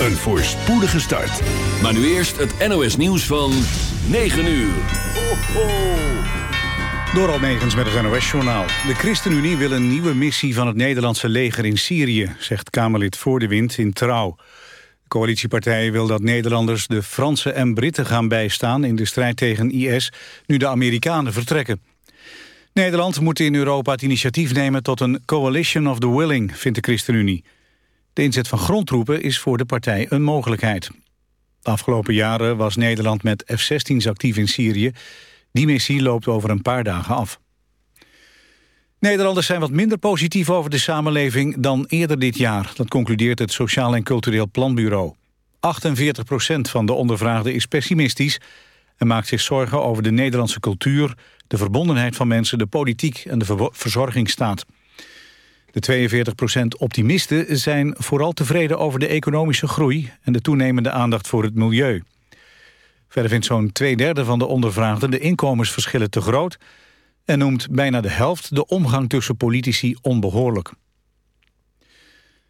Een voorspoedige start. Maar nu eerst het NOS nieuws van 9 uur. Ho, ho. Door Almegens met het NOS-journaal. De ChristenUnie wil een nieuwe missie van het Nederlandse leger in Syrië... zegt Kamerlid Voor de Wind in Trouw. De coalitiepartij wil dat Nederlanders de Fransen en Britten gaan bijstaan... in de strijd tegen IS, nu de Amerikanen vertrekken. Nederland moet in Europa het initiatief nemen tot een coalition of the willing, vindt de ChristenUnie. De inzet van grondtroepen is voor de partij een mogelijkheid. De afgelopen jaren was Nederland met F-16's actief in Syrië. Die missie loopt over een paar dagen af. Nederlanders zijn wat minder positief over de samenleving dan eerder dit jaar. Dat concludeert het Sociaal en Cultureel Planbureau. 48% van de ondervraagden is pessimistisch... en maakt zich zorgen over de Nederlandse cultuur... de verbondenheid van mensen, de politiek en de verzorgingsstaat. De 42% optimisten zijn vooral tevreden over de economische groei... en de toenemende aandacht voor het milieu. Verder vindt zo'n twee derde van de ondervraagden de inkomensverschillen te groot... en noemt bijna de helft de omgang tussen politici onbehoorlijk.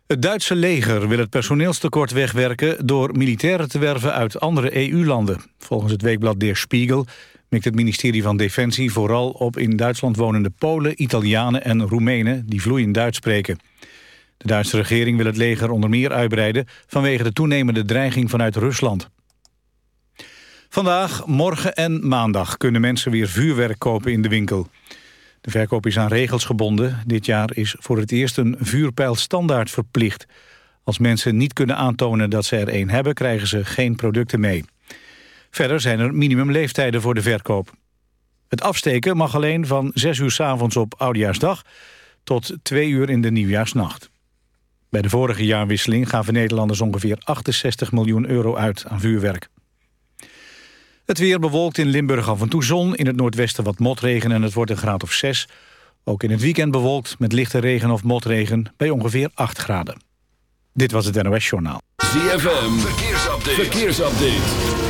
Het Duitse leger wil het personeelstekort wegwerken... door militairen te werven uit andere EU-landen. Volgens het weekblad Der Spiegel mikt het ministerie van Defensie vooral op in Duitsland wonende Polen, Italianen en Roemenen die vloeiend Duits spreken. De Duitse regering wil het leger onder meer uitbreiden vanwege de toenemende dreiging vanuit Rusland. Vandaag, morgen en maandag kunnen mensen weer vuurwerk kopen in de winkel. De verkoop is aan regels gebonden. Dit jaar is voor het eerst een vuurpijl standaard verplicht. Als mensen niet kunnen aantonen dat ze er een hebben, krijgen ze geen producten mee. Verder zijn er minimumleeftijden voor de verkoop. Het afsteken mag alleen van 6 uur s avonds op Oudjaarsdag... tot 2 uur in de Nieuwjaarsnacht. Bij de vorige jaarwisseling gaven Nederlanders ongeveer 68 miljoen euro uit aan vuurwerk. Het weer bewolkt in Limburg af en toe zon. In het noordwesten wat motregen en het wordt een graad of 6. Ook in het weekend bewolkt met lichte regen of motregen bij ongeveer 8 graden. Dit was het NOS Journaal. ZFM, verkeersupdate. verkeersupdate.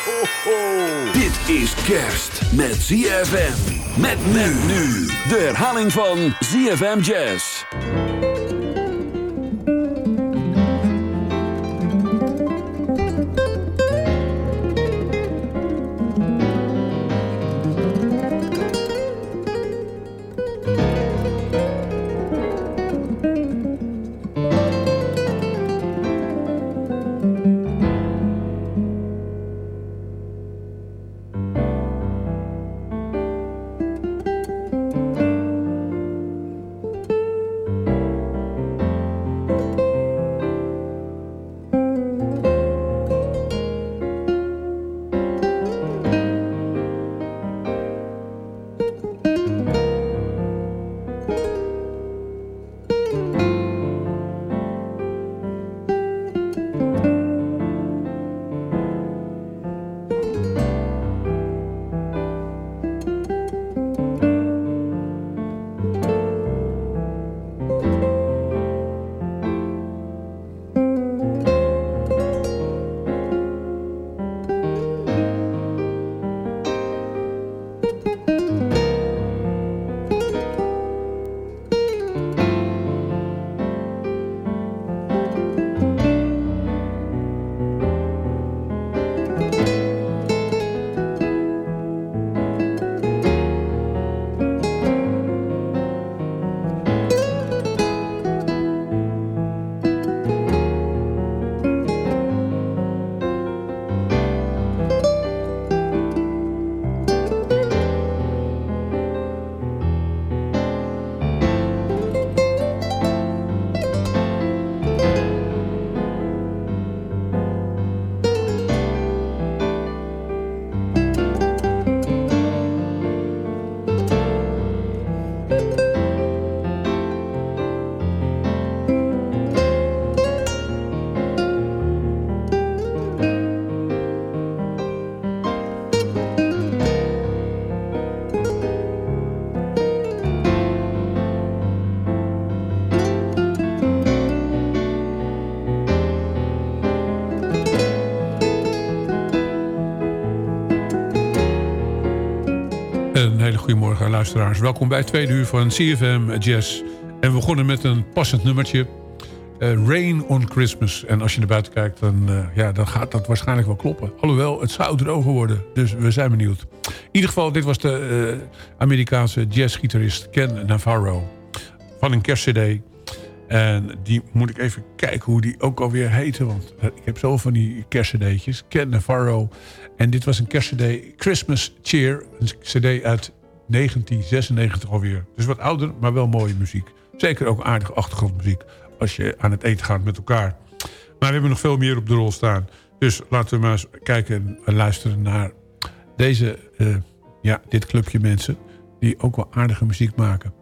Dit is kerst met ZFM. Met men nu. De herhaling van ZFM Jazz. Goedemorgen luisteraars. Welkom bij het tweede uur van CFM Jazz. En we begonnen met een passend nummertje. Uh, Rain on Christmas. En als je naar buiten kijkt, dan, uh, ja, dan gaat dat waarschijnlijk wel kloppen. Alhoewel, het zou droger worden. Dus we zijn benieuwd. In ieder geval, dit was de uh, Amerikaanse jazzgitarist Ken Navarro. Van een kerstcd. En die moet ik even kijken hoe die ook alweer heette. Want ik heb zo van die kerstcd'tjes. Ken Navarro. En dit was een kerstcd Christmas Cheer. Een cd uit 1996 alweer. Dus wat ouder, maar wel mooie muziek. Zeker ook aardige achtergrondmuziek als je aan het eten gaat met elkaar. Maar we hebben nog veel meer op de rol staan. Dus laten we maar eens kijken en luisteren naar deze, uh, ja, dit clubje mensen... die ook wel aardige muziek maken.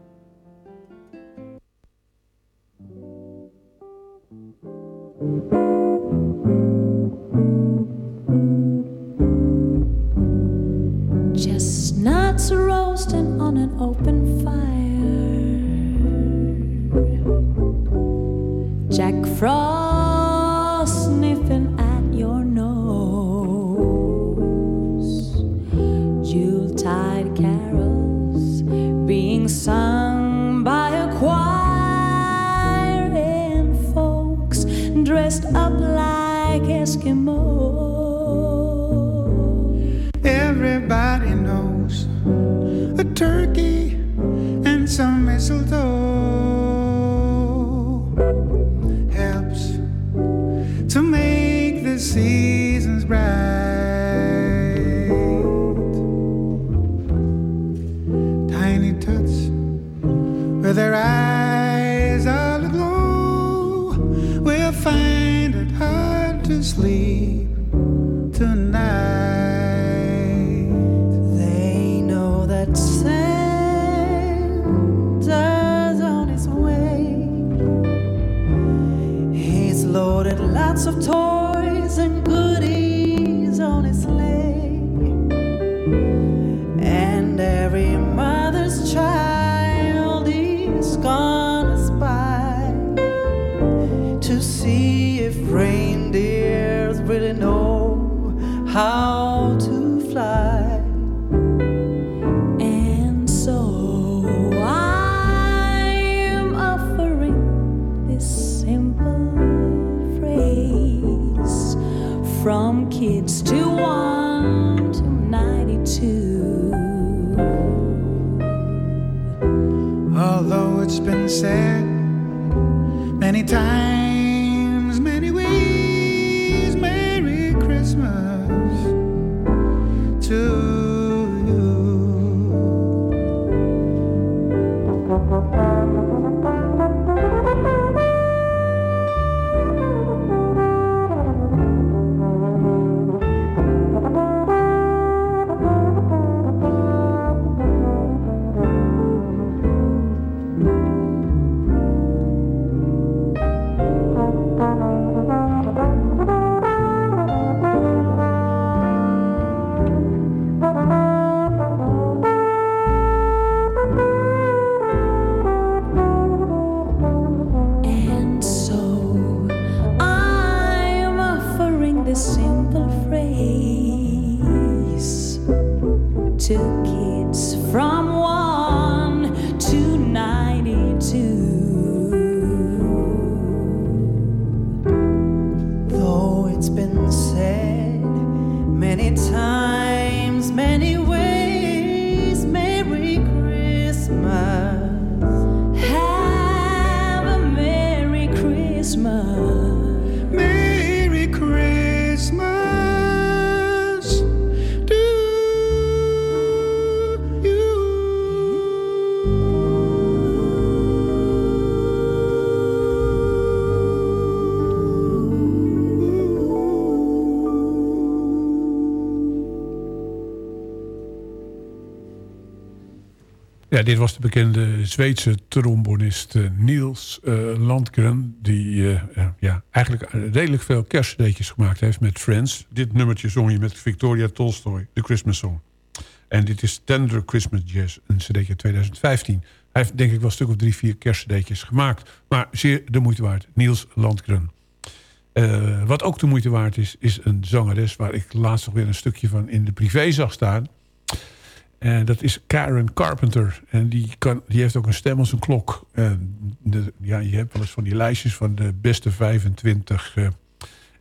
Ja, dit was de bekende Zweedse trombonist eh, Niels eh, Landgren... die eh, ja, eigenlijk redelijk veel kerstcd'tjes gemaakt heeft met Friends. Dit nummertje zong je met Victoria Tolstoy, de Christmas Song. En dit is Tender Christmas Jazz, een cd'tje 2015. Hij heeft denk ik wel een stuk of drie, vier kerstcd'tjes gemaakt. Maar zeer de moeite waard, Niels Landgren. Wat ook de moeite waard is, is een zangeres... waar ik laatst nog weer een stukje van in de privé zag staan... En dat is Karen Carpenter. En die, kan, die heeft ook een stem als een klok. En de, ja, je hebt wel eens van die lijstjes van de beste 25 uh,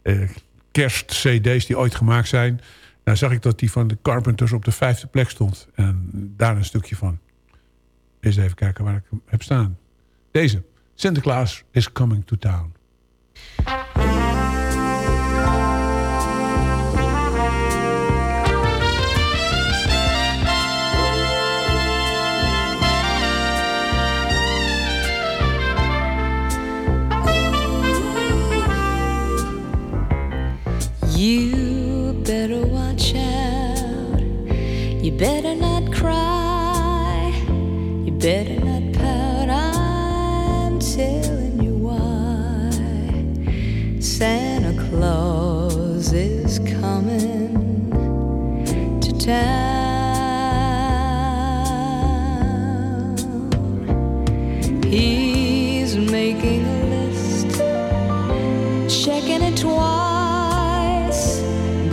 uh, kerst-cd's die ooit gemaakt zijn. Nou zag ik dat die van de Carpenters op de vijfde plek stond. En daar een stukje van. Eens even kijken waar ik hem heb staan. Deze. Sinterklaas is coming to town. You better watch out. You better not cry. You better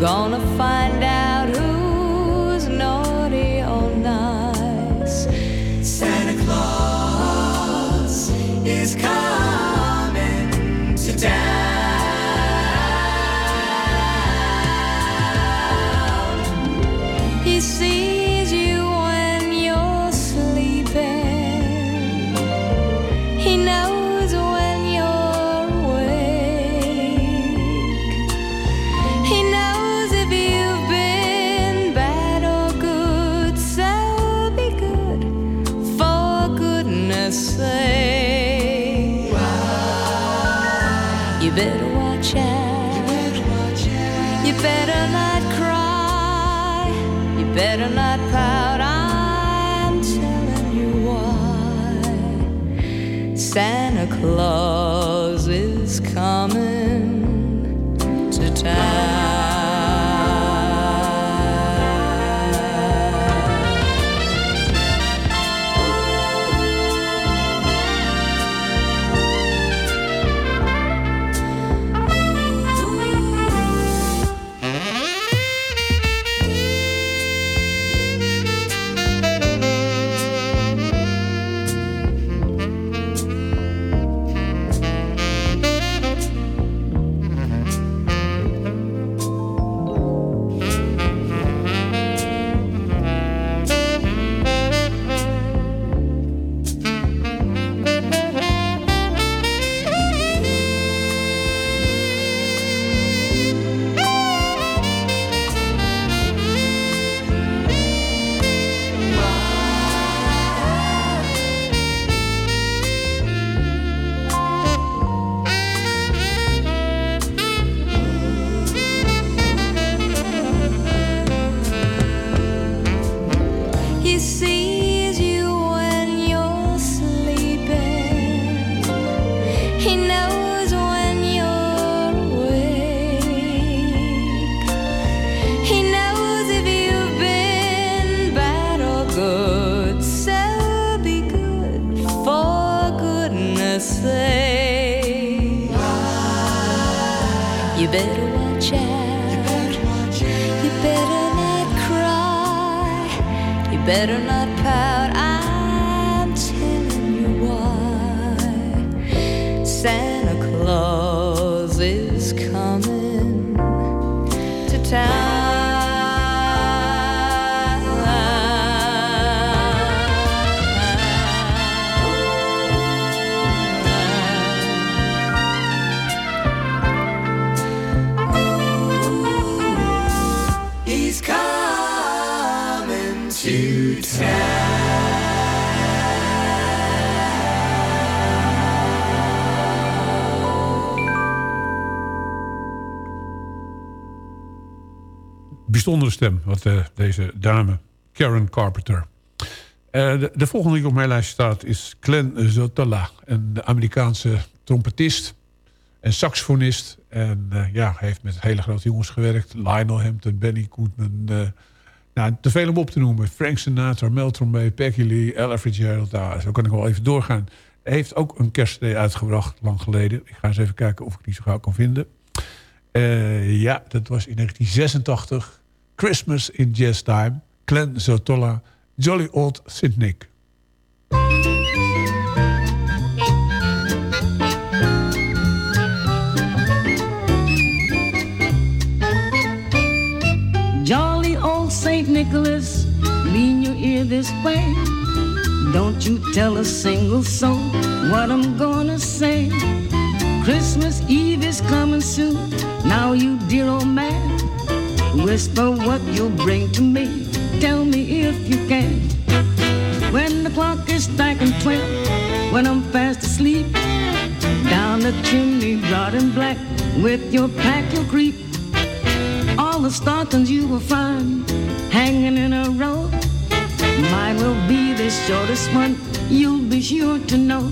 Gonna find out who's naughty or nice. Santa Claus is coming Bijzondere stem, wat eh, deze dame, Karen Carpenter. Eh, de, de volgende die op mijn lijst staat is Glenn Zotola. Een Amerikaanse trompetist en saxofonist. En eh, ja, heeft met hele grote jongens gewerkt. Lionel Hampton, Benny Goodman. nou, te veel om op te noemen. Frank Sinatra, Mel Tormé, Peggy Lee, Ella Fitzgerald. Nou, zo kan ik wel even doorgaan. Hij heeft ook een kerstcd uitgebracht, lang geleden. Ik ga eens even kijken of ik die zo gauw kan vinden. Ja, dat was in 1986. Christmas in Jazz Time. Glenn Zotola Jolly Old St. Nick. Jolly old St. Nicholas, lean your ear this way. Don't you tell a single soul what I'm gonna say. Christmas Eve is coming soon. Now, you dear old man, whisper what you'll bring to me. Tell me if you can. When the clock is striking twelve, when I'm fast asleep, down the chimney, broad and black, with your pack you'll creep. All the stockings you will find hanging in a row. Mine will be the shortest one, you'll be sure to know.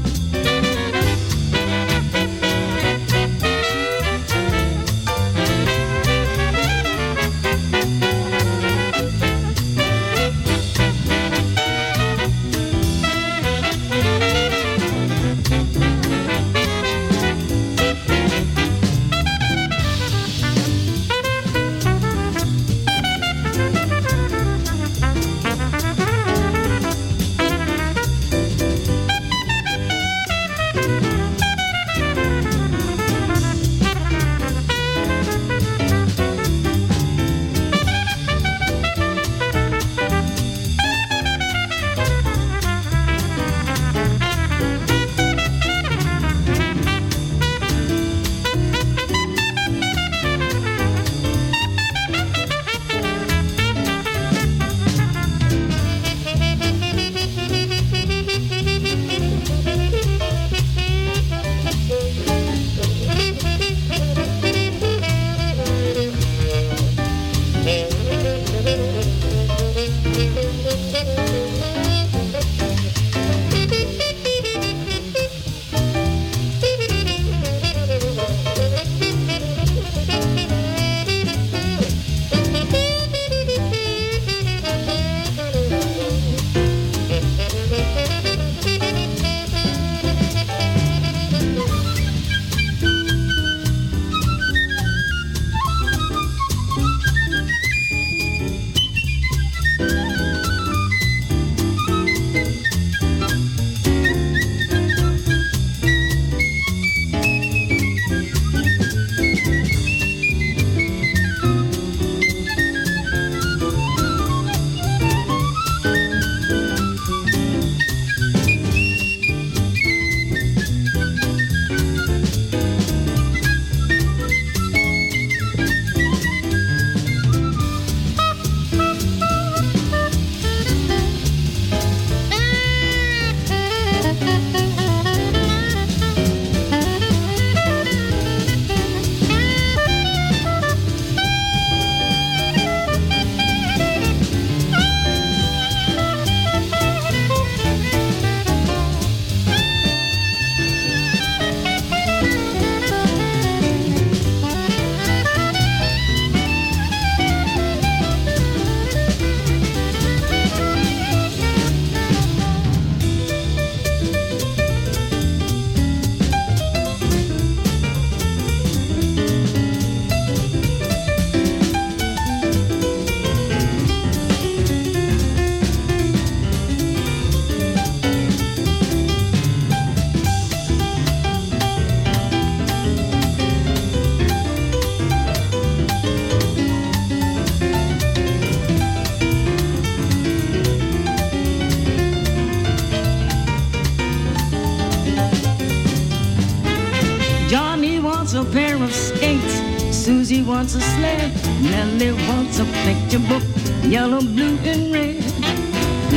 Wants a sled. Nellie wants a picture book, yellow, blue, and red.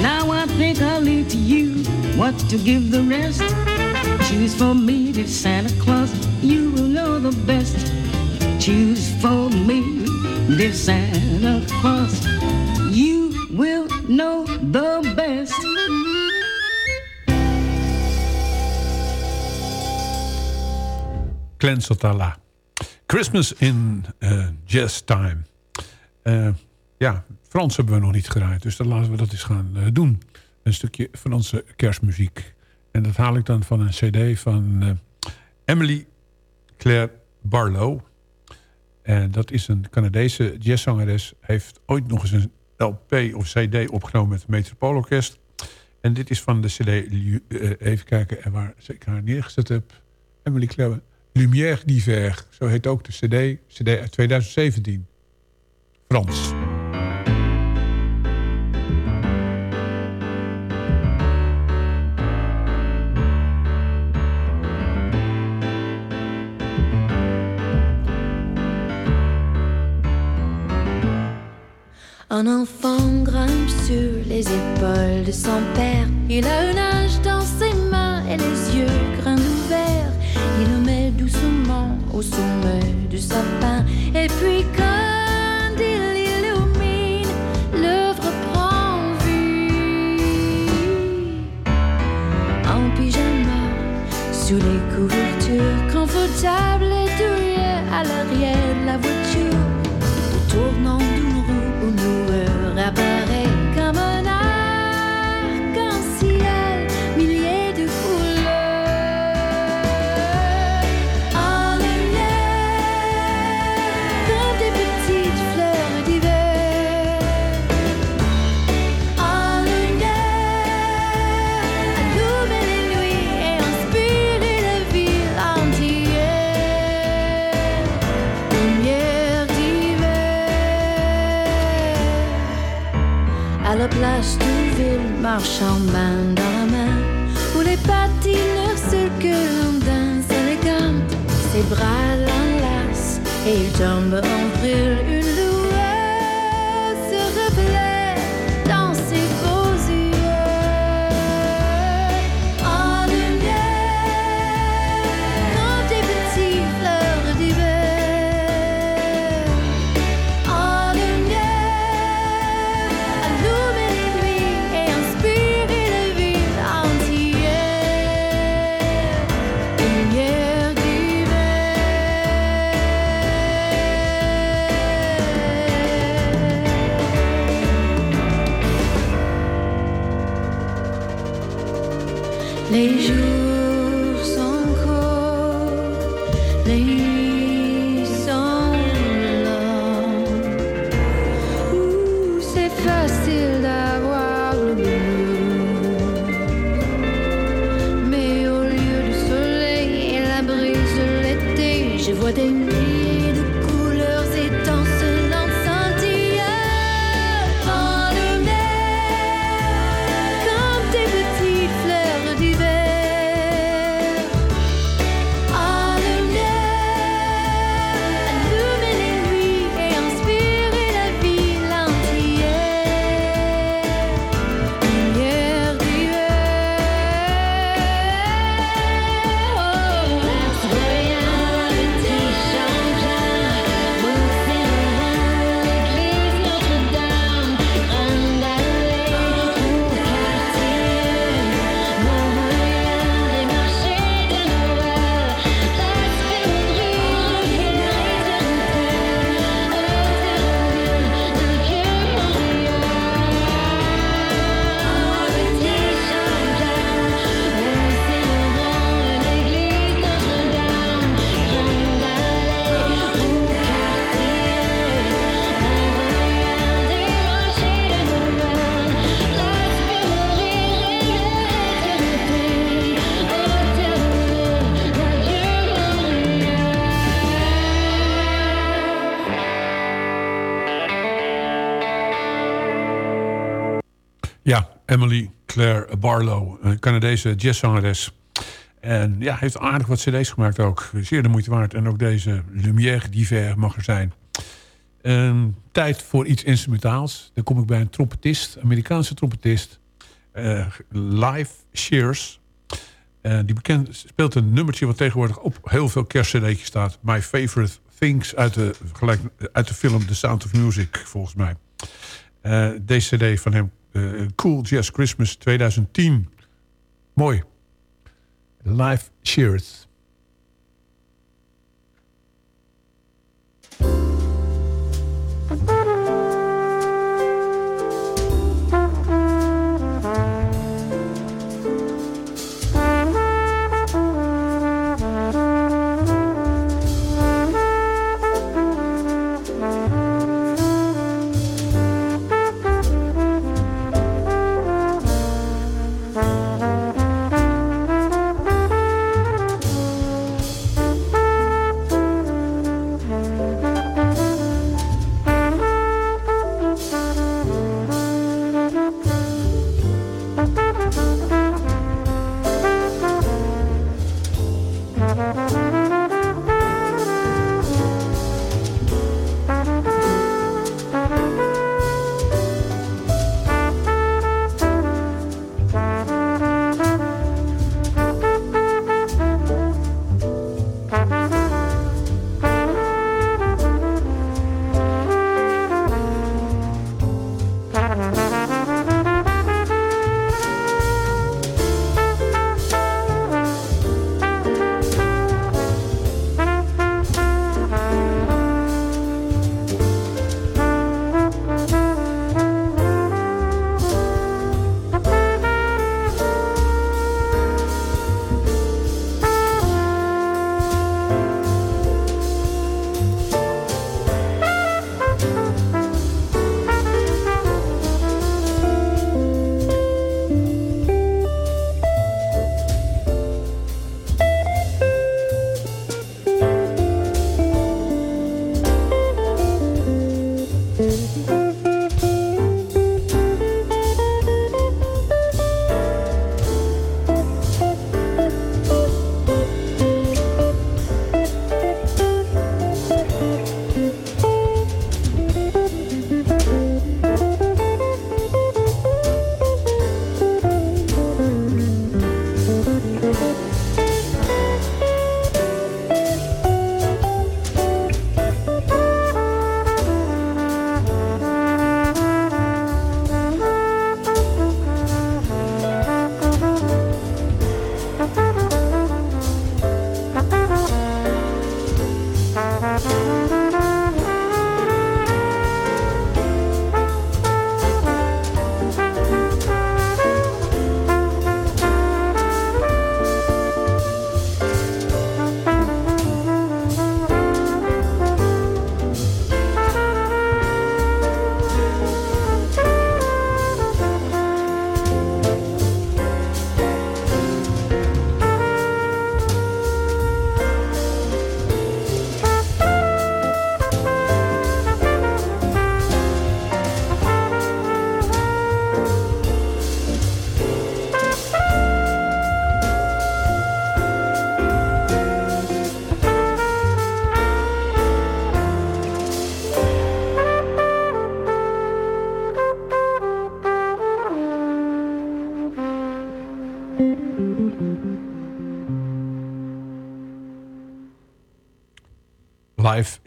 Now I think I'll leave to you what to give the rest. Choose for me, dear Santa Claus, you will know the best. Choose for me, dear Santa Claus, you will know the best. Sotala. Christmas in uh, Jazz Time. Uh, ja, Frans hebben we nog niet gedraaid. Dus dan laten we dat eens gaan uh, doen. Een stukje Franse kerstmuziek. En dat haal ik dan van een cd van Emily Claire Barlow. En dat is een Canadese jazzzangeres. Heeft ooit nog eens een LP of CD opgenomen met het Metropoolorkest. En dit is van de CD, eh, even kijken en waar ik haar neergezet heb. Emily Clem, Lumière d'hiver. Zo heet ook de CD, CD uit 2017. Frans. Un enfant grimpe sur les épaules de son père. Il a une âge dans ses mains et les yeux grands ouverts. Au sommet du sapin. Et puis quand leur chambane dans la main, où les patineurs circulent dans élégant, ses bras l'enlacent et ils tombent 我的。Emily Claire Barlow, een Canadese jazzzangeres. En ja, heeft aardig wat cd's gemaakt ook. Zeer de moeite waard. En ook deze Lumière d'hiver mag er zijn. Tijd voor iets instrumentaals. Dan kom ik bij een trompetist, Amerikaanse trompetist. eh, live Shears. Eh, die bekend, speelt een nummertje wat tegenwoordig op heel veel kerstcd'tjes staat. My Favorite Things uit de, gelijk, uit de film The Sound of Music, volgens mij. Eh, deze cd van hem, Cool Jazz Christmas 2010. Mooi. Live Shears.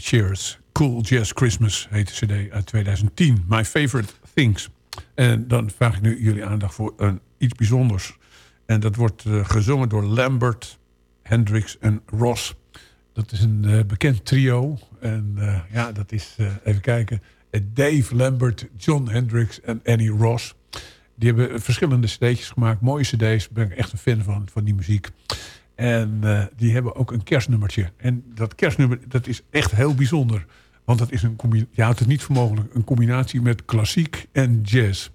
Cheers. Cool Jazz Christmas heet de cd uit 2010. My Favorite Things. En dan vraag ik nu jullie aandacht voor een, iets bijzonders. En dat wordt uh, gezongen door Lambert, Hendricks en Ross. Dat is een uh, bekend trio. En uh, ja, dat is, even kijken... Dave Lambert, John Hendricks en Annie Ross. Die hebben verschillende cd'tjes gemaakt. Mooie cd's. Daar ben ik echt een fan van, van die muziek. En uh, die hebben ook een kerstnummertje. En dat kerstnummer dat is echt heel bijzonder. Want dat is een ja, het is niet vermogelijk, een combinatie met klassiek en jazz.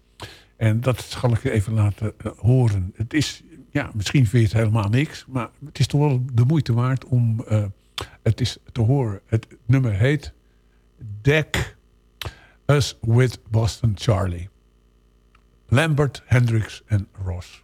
En dat zal ik je even laten uh, horen. Het is, ja, misschien vind je het helemaal niks. Maar het is toch wel de moeite waard om uh, het is te horen. Het nummer heet Deck Us with Boston Charlie. Lambert, Hendricks en Ross.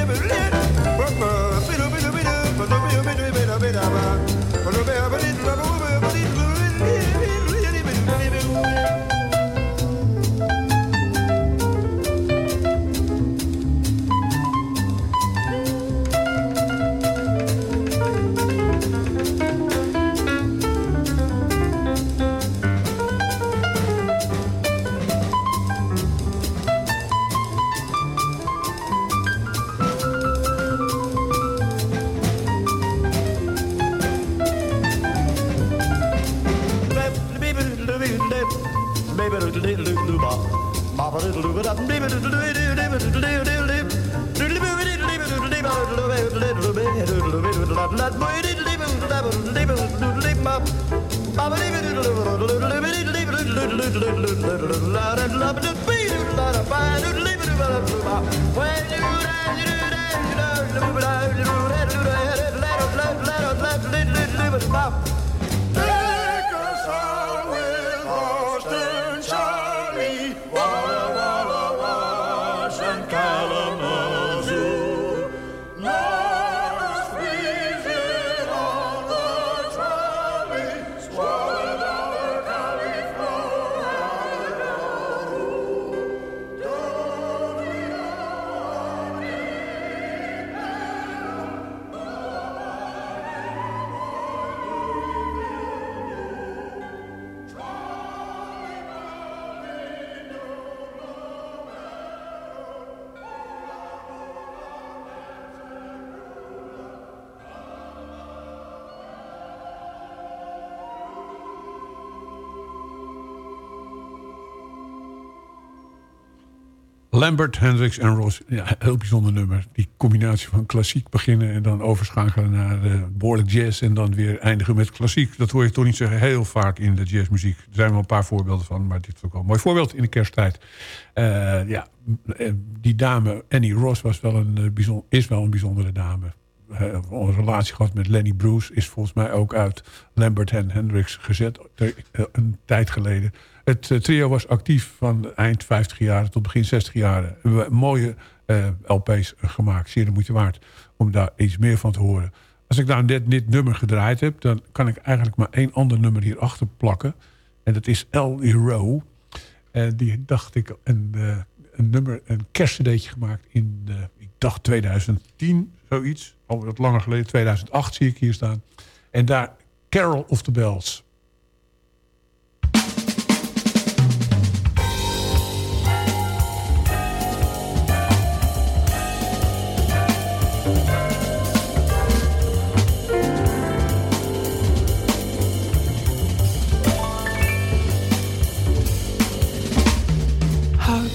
Bop. Lambert, Hendricks en Ross. Ja, heel bijzonder nummer. Die combinatie van klassiek beginnen... en dan overschakelen naar uh, behoorlijk jazz... en dan weer eindigen met klassiek. Dat hoor je toch niet zeggen heel vaak in de jazzmuziek. Er zijn wel een paar voorbeelden van... maar dit is ook wel een mooi voorbeeld in de kersttijd. Uh, ja, die dame, Annie Ross, was wel een, bijzonder, is wel een bijzondere dame. Uh, een relatie gehad met Lenny Bruce... is volgens mij ook uit Lambert en Hendricks gezet... een tijd geleden... Het trio was actief van eind 50 jaar tot begin 60 jaar. We hebben mooie LP's gemaakt. Zeer de moeite waard om daar iets meer van te horen. Als ik nou net dit nummer gedraaid heb... dan kan ik eigenlijk maar één ander nummer hierachter plakken. En dat is El. En die dacht ik uh, een nummer, een kerstcd'tje gemaakt in, ik dacht 2010, zoiets. Al wat langer geleden, 2008 zie ik hier staan. En daar Carol of the Bells.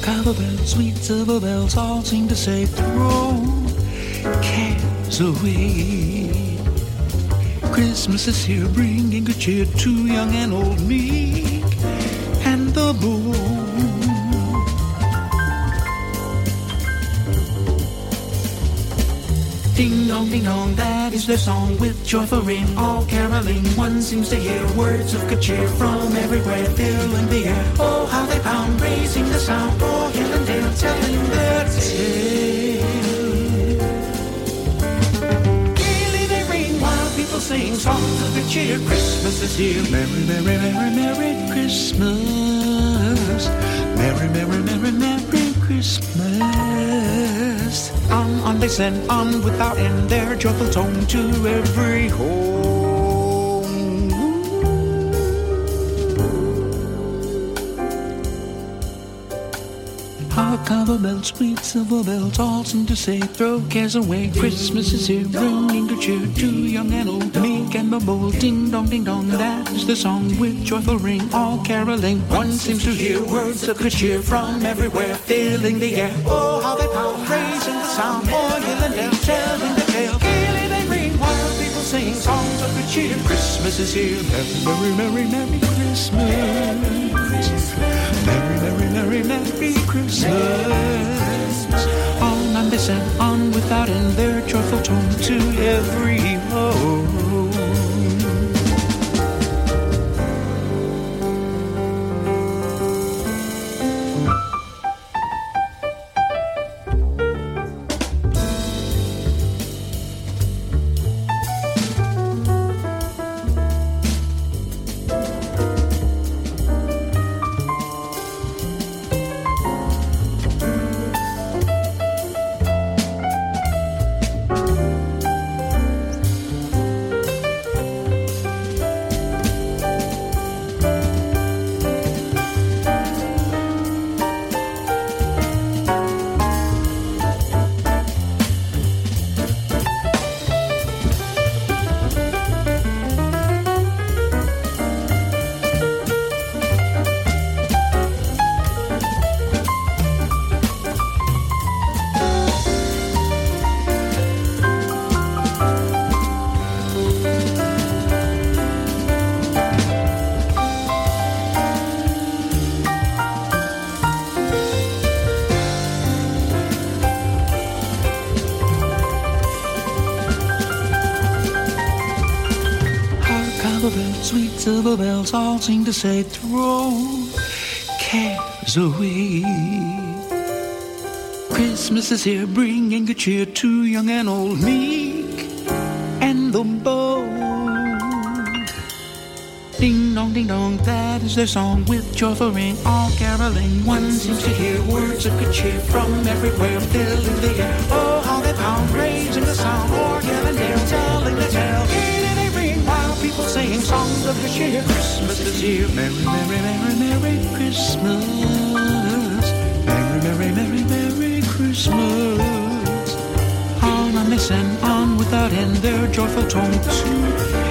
The bells, sweet silver bells, all seem to say, throw cares away. Christmas is here, bringing good cheer to young and old, meek and the bold. Ding dong, ding dong, that is their song with joyful ring, all caroling. One seems to hear words of good cheer from everywhere, filling the air. Oh, how they pound, raising the sound, oh, for hill and dale, telling their tale. Gaily they ring while people sing songs of good cheer. Christmas is here. Merry, merry, merry, merry Christmas. Merry, merry, merry, merry Christmas. On, on they send on without end their joyful tone to every home. The bells, sweet silver bells, all seem to say, throw cares away. Christmas is here, bringing good cheer to young and old, meek and bold. Ding dong, ding dong, that is the song with joyful ring, all caroling. One seems to hear words of good cheer from everywhere, filling the air. Oh, how they pound, raising the sound, o'er hill and dale, telling the tale. Gaily they ring while people sing songs of good cheer. Christmas is here, merry, merry, merry, merry Christmas. Merry, merry, merry, merry Christmas. On and they send on without end their joyful tone to every home. Silver all seem to say, throw cares away. Christmas is here, bringing good cheer to young and old, meek and the bold. Ding dong, ding dong, that is their song with joyful ring, all caroling. One seems to hear words of good cheer from everywhere, filling the air. Oh, how they pound, raising the sound, organ and dale, telling the tale. People sing songs of good cheer. Christmas is here, merry, merry, merry, merry Christmas. Merry, merry, merry, merry Christmas. On they send on without end their joyful tone to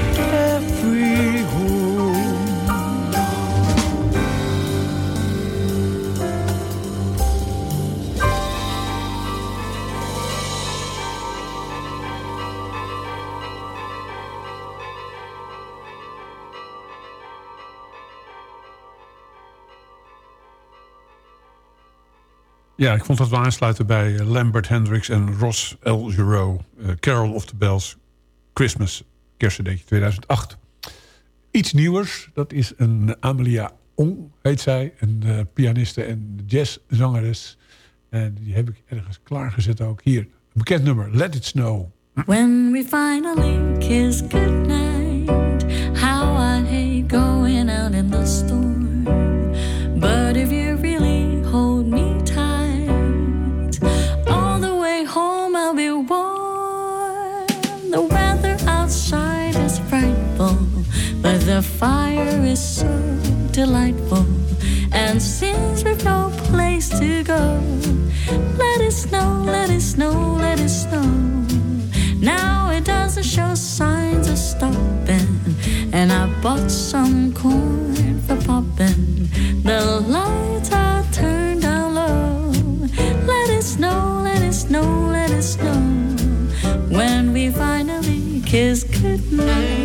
Ja, ik vond dat we aansluiten bij Lambert Hendricks en Ross L. Giro. eh, Carol of the Bells, Christmas, kerstcd'tje 2008. Iets nieuwers, dat is een Amelia Ong, heet zij. Een eh, pianiste en jazzzangeres. En die heb ik ergens klaargezet ook. Hier, een bekend nummer, Let It Snow. When we finally kiss goodnight, how I hate going out in the storm. The fire is so delightful, and since we've no place to go, let it snow, let it snow, let it snow. Now it doesn't show signs of stopping, and I bought some corn for popping. The lights are turned down low. Let it snow, let it snow, let it snow. When we finally kiss goodnight.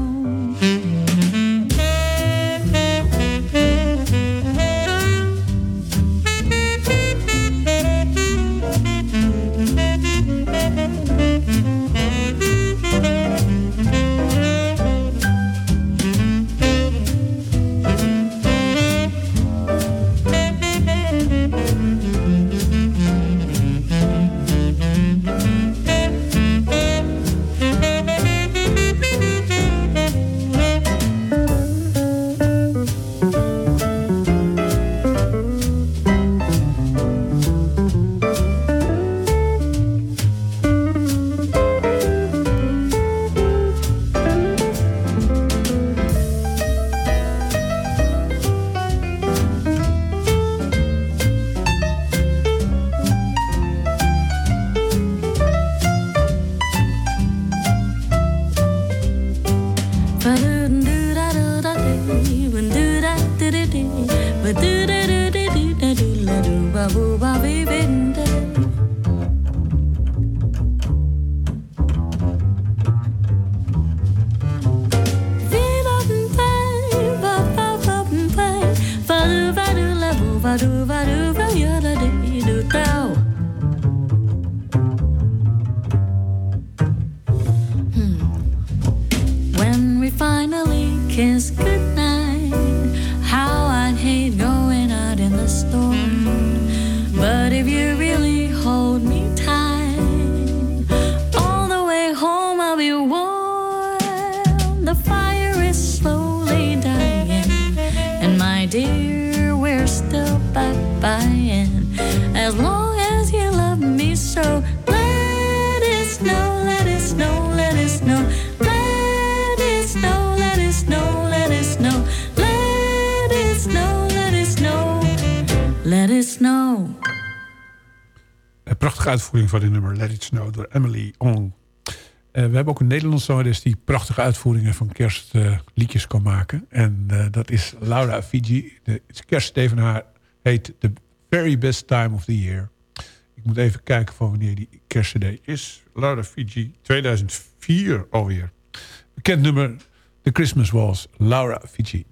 Uitvoering van dit nummer Let It Snow door Emily Ong. Eh, we hebben ook een Nederlandse zangeres die prachtige uitvoeringen van kerstliedjes kan maken. En eh, dat is Laura Fiji. De kerststee haar heet The Very Best Time of the Year. Ik moet even kijken van wanneer die kerstcd is. Laura Fiji, 2004 alweer. Bekend nummer The Christmas Waltz, Laura Fiji.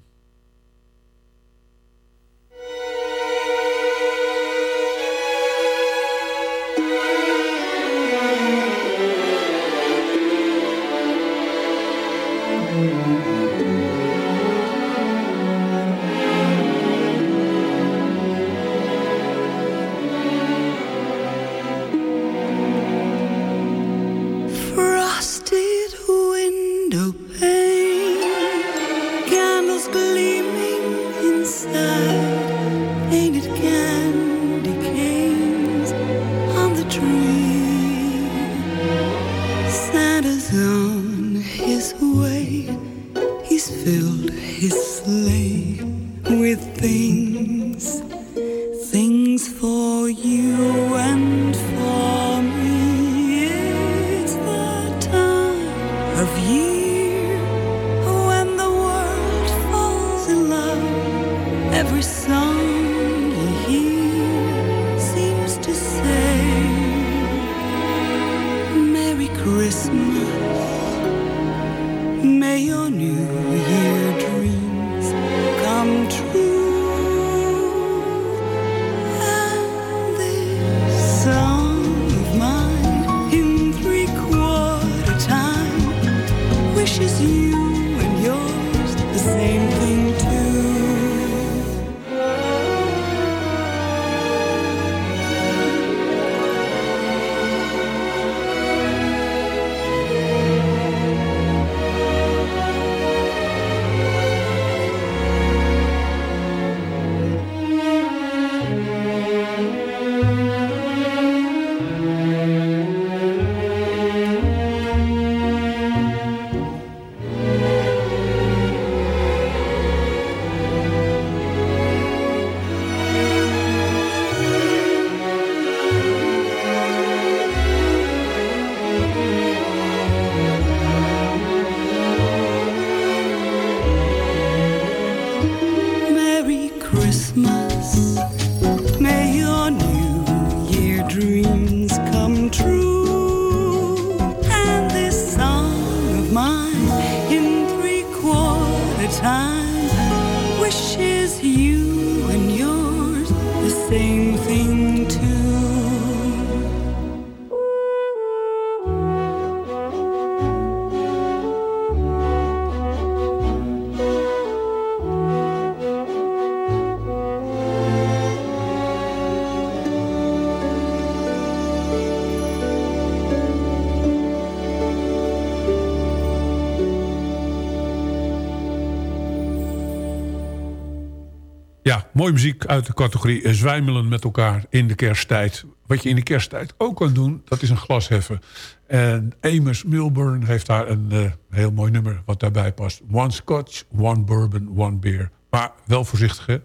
Mooie muziek uit de categorie zwijmelen met elkaar in de kersttijd. Wat je in de kersttijd ook kan doen, dat is een glas heffen. En Amos Milburn heeft daar een eh, heel mooi nummer wat daarbij past. One scotch, one bourbon, one beer. Maar wel voorzichtig, hè?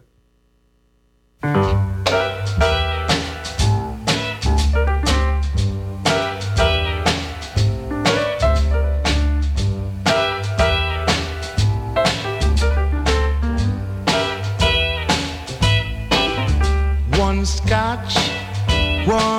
Scotch, one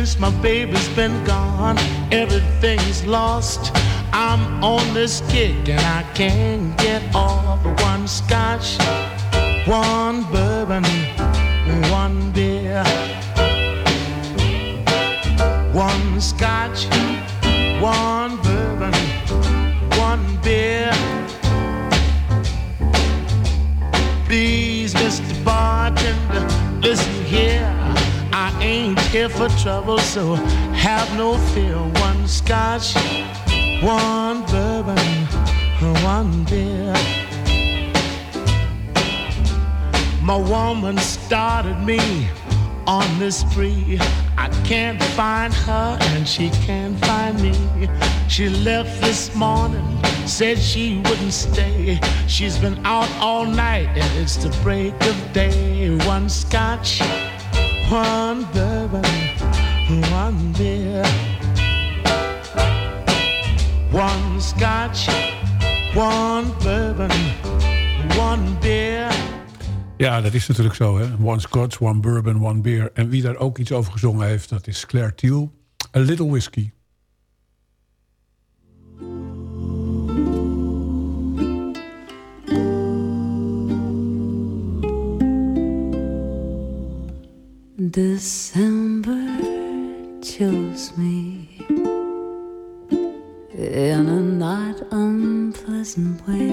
Since my baby's been gone, everything's lost. I'm on this kick and I can't get off. One scotch, one she can't find me. She left this morning, said she wouldn't stay. She's been out all night and it's the break of day. One scotch, one bourbon, one beer. One scotch, one bourbon, one beer. Ja, dat is natuurlijk zo, hè. One scotch, one bourbon, one beer. En wie daar ook iets over gezongen heeft, dat is Claire Thiel. A Little Whiskey. December chills me in a not unpleasant way.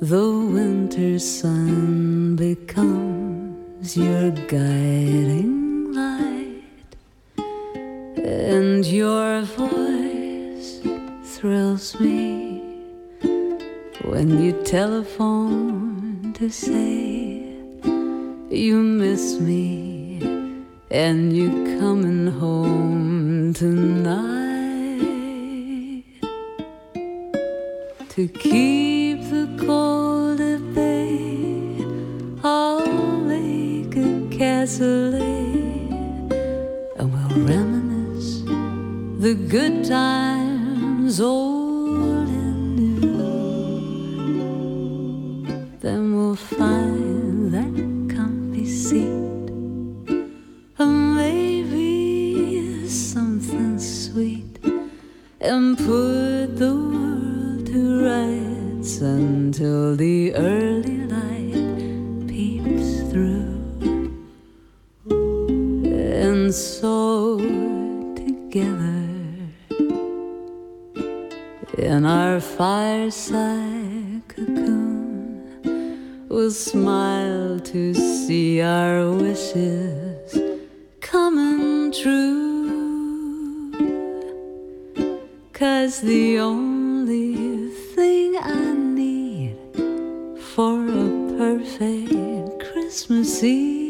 The winter sun becomes your guiding your voice thrills me when you telephone to say you miss me and you're coming home tonight to keep the cold at bay. I'll make a cassoulet the good times old and new. Then we'll find that comfy seat. And maybe something sweet. And put the world to rights until the early light peeps through. And so together in our fireside cocoon we'll smile to see our wishes coming true. Cause the only thing I need for a perfect Christmas Eve,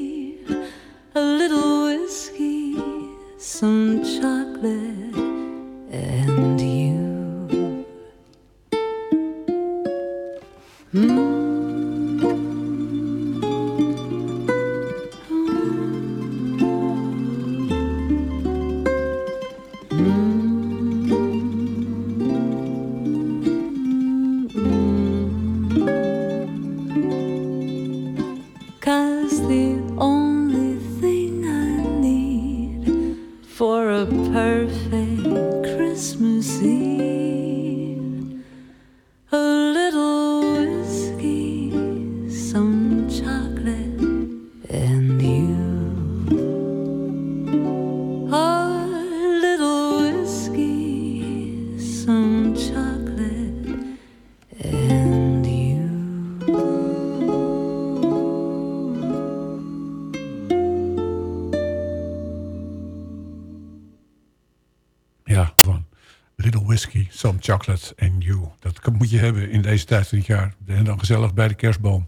Chocolate and You. Dat moet je hebben in deze tijd van het jaar. En dan gezellig bij de kerstboom.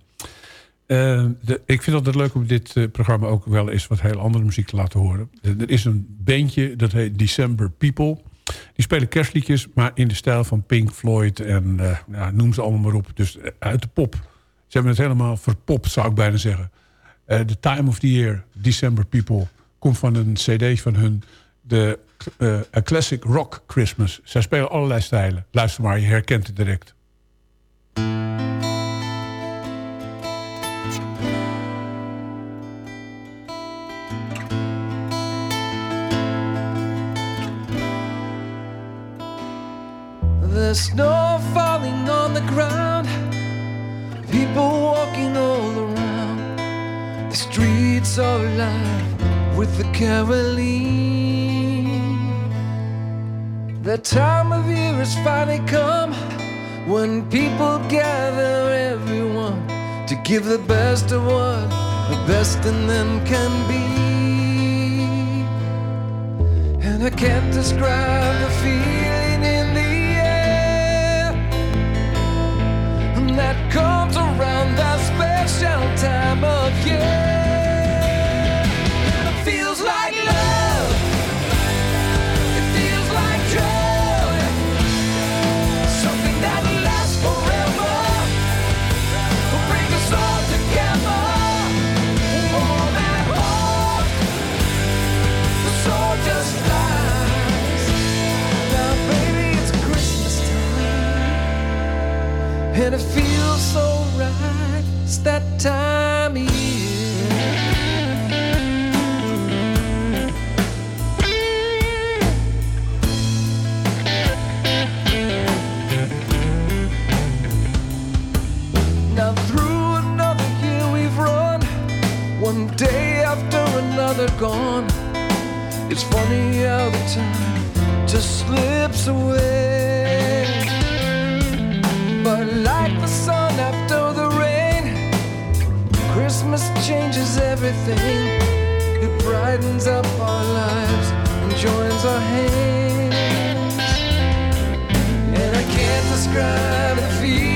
Eh, de, ik vind altijd leuk om dit eh, programma ook wel eens wat heel andere muziek te laten horen. Er er is een bandje, dat heet December People. Die spelen kerstliedjes, maar in de stijl van Pink Floyd en eh, ja, noem ze allemaal maar op. Dus eh, uit de pop. Ze hebben het helemaal verpopt, zou ik bijna zeggen. Eh, The Time of the Year, December People, komt van een cd van hun, de eh, A Classic Rock Christmas. Zij spelen allerlei stijlen. Luister maar, je herkent het direct. The snow falling on the ground, people walking all around. The streets are alive with the caroling. The time of year has finally come when people gather everyone to give the best of what the best in them can be. And I can't describe the feeling in the air that comes around that special time of year. Another gone. It's funny how the time just slips away. But like the sun after the rain, Christmas changes everything. It brightens up our lives and joins our hands. And I can't describe the feeling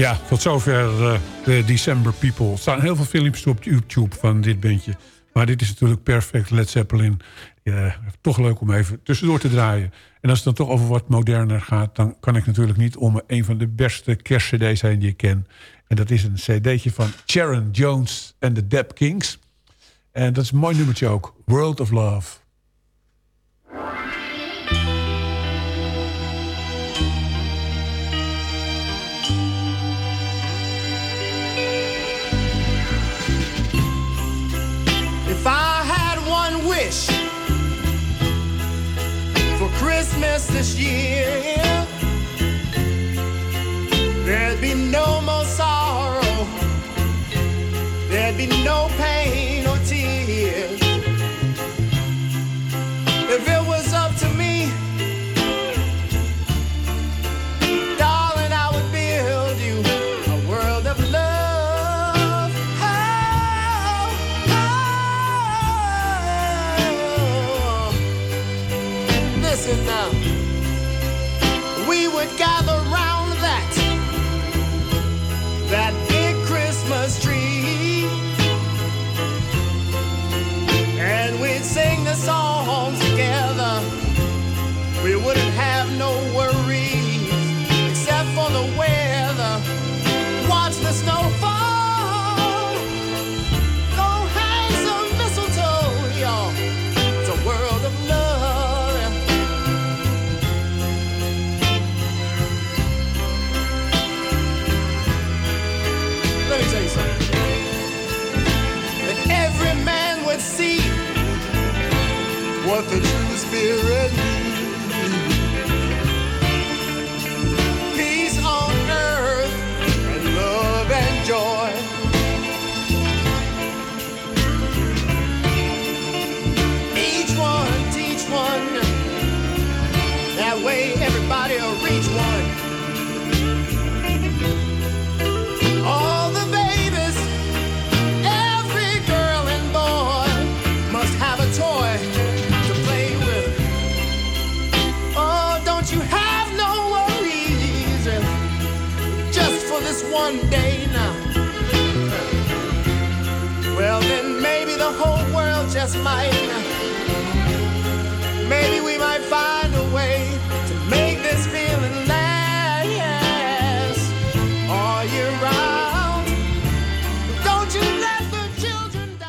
Ja, tot zover eh, de December People. Er staan heel veel filmpjes op YouTube van dit bandje. Maar dit is natuurlijk perfect Led Zeppelin. Ja, toch leuk om even tussendoor te draaien. En als het dan toch over wat moderner gaat... dan kan ik natuurlijk niet om een van de beste kerstcd's zijn die ik ken. En dat is een cd'tje van Sharon Jones en de Dap Kings. En dat is een mooi nummertje ook. World of Love. Year, there'll be no more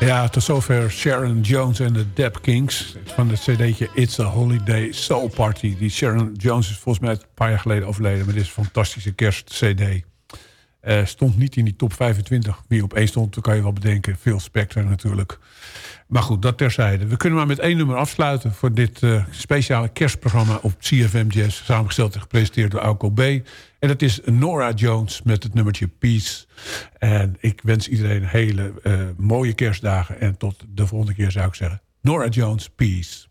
Ja, tot zover Sharon Jones en de Dap Kings. Van het cd'tje It's a Holiday Soul Party. Die Sharon Jones is volgens mij een paar jaar geleden overleden. Maar dit is een fantastische kerstcd. Eh stond niet in die top 25. Wie op één stond, dan kan je wel bedenken. Phil Spector natuurlijk. Maar goed, dat terzijde. We kunnen maar met één nummer afsluiten... voor dit eh, speciale kerstprogramma op CFM Jazz. Samengesteld en gepresenteerd door Alco B. En dat is Nora Jones met het nummertje Peace. En ik wens iedereen hele eh, mooie kerstdagen. En tot de volgende keer zou ik zeggen. Nora Jones, Peace.